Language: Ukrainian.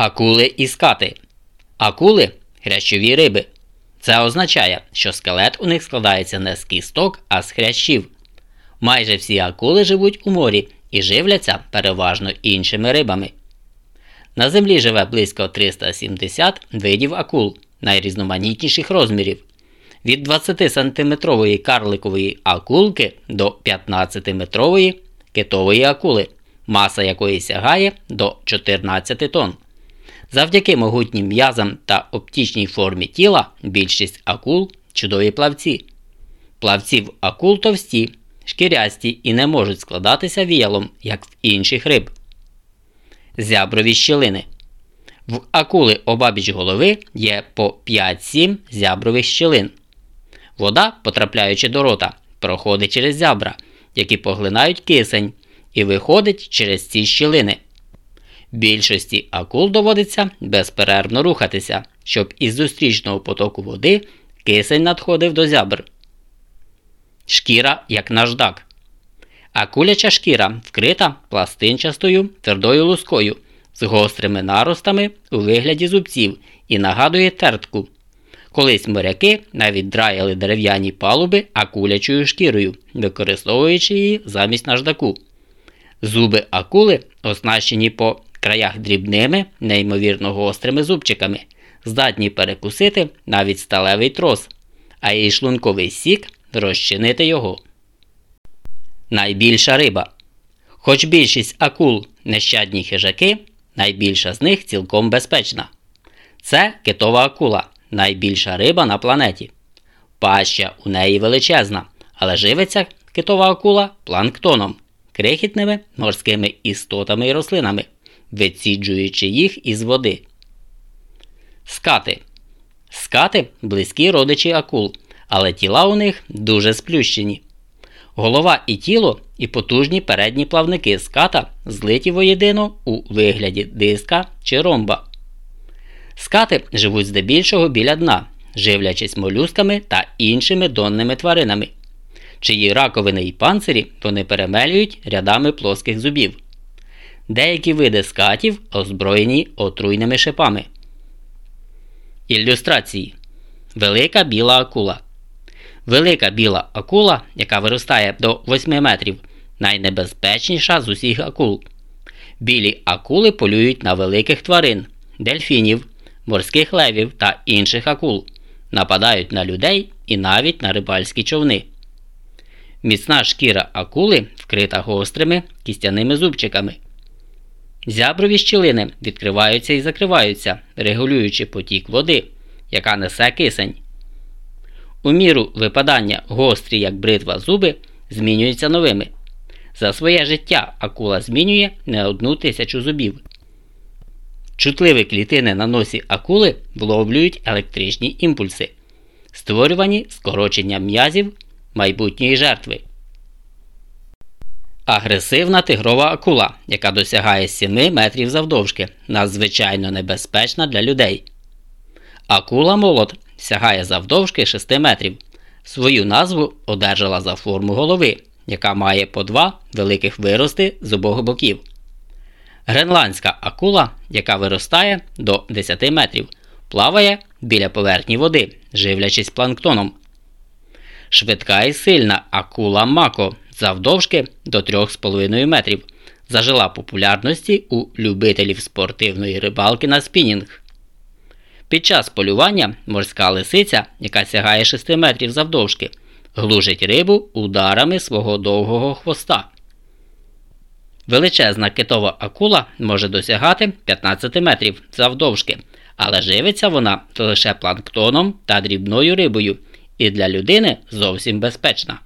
Акули і скати. Акули хрящові риби. Це означає, що скелет у них складається не з кісток, а з хрящів. Майже всі акули живуть у морі і живляться переважно іншими рибами. На землі живе близько 370 видів акул найрізноманітніших розмірів. Від 20-сантиметрової карликової акулки до 15-метрової китової акули, маса якої сягає до 14 тонн. Завдяки могутнім м'язам та оптичній формі тіла більшість акул чудові плавці. Плавців акул товсті, шкірясті і не можуть складатися віялом, як в інших риб. Зяброві щілини. В акули обабіч голови є по 5-7 зябрових щілин. Вода, потрапляючи до рота, проходить через зябра, які поглинають кисень, і виходить через ці щілини. Більшості акул доводиться безперервно рухатися, щоб із зустрічного потоку води кисень надходив до зябр. Шкіра як наждак. Акуляча шкіра вкрита пластинчастою твердою лускою з гострими наростами у вигляді зубців і нагадує тертку. Колись моряки навіть драяли дерев'яні палуби акулячою шкірою, використовуючи її замість наждаку. Зуби акули оснащені по краях дрібними, неймовірно гострими зубчиками, здатні перекусити навіть сталевий трос, а її шлунковий сік розчинити його. Найбільша риба. Хоч більшість акул нещадні хижаки, найбільша з них цілком безпечна. Це китова акула, найбільша риба на планеті. Паща у неї величезна, але живиться китова акула планктоном, крихітними морськими істотами і рослинами виціджуючи їх із води. Скати. Скати близькі родичі акул, але тіла у них дуже сплющені. Голова і тіло і потужні передні плавники ската злиті воєдино у вигляді диска чи ромба. Скати живуть здебільшого біля дна, живлячись молюсками та іншими донними тваринами, чиї раковини і панцирі вони перемелюють рядами плоских зубів. Деякі види скатів озброєні отруйними шипами. Ілюстрації. Велика біла акула. Велика біла акула, яка виростає до 8 метрів, найнебезпечніша з усіх акул. Білі акули полюють на великих тварин, дельфінів, морських левів та інших акул, нападають на людей і навіть на рибальські човни. Міцна шкіра акули вкрита гострими кістяними зубчиками. Зяброві щілини відкриваються і закриваються, регулюючи потік води, яка несе кисень. У міру випадання гострі, як бритва зуби, змінюються новими. За своє життя акула змінює не одну тисячу зубів. Чутливі клітини на носі акули вловлюють електричні імпульси, створювані скороченням м'язів майбутньої жертви. Агресивна тигрова акула, яка досягає 7 метрів завдовжки, надзвичайно небезпечна для людей. Акула молот сягає завдовжки 6 метрів. Свою назву одержала за форму голови, яка має по два великих вирости з обох боків. Гренландська акула, яка виростає до 10 метрів, плаває біля поверхні води, живлячись планктоном. Швидка і сильна акула мако завдовжки до 3,5 метрів, зажила популярності у любителів спортивної рибалки на спінінг. Під час полювання морська лисиця, яка сягає 6 метрів завдовжки, глушить рибу ударами свого довгого хвоста. Величезна китова акула може досягати 15 метрів завдовжки, але живиться вона лише планктоном та дрібною рибою і для людини зовсім безпечна.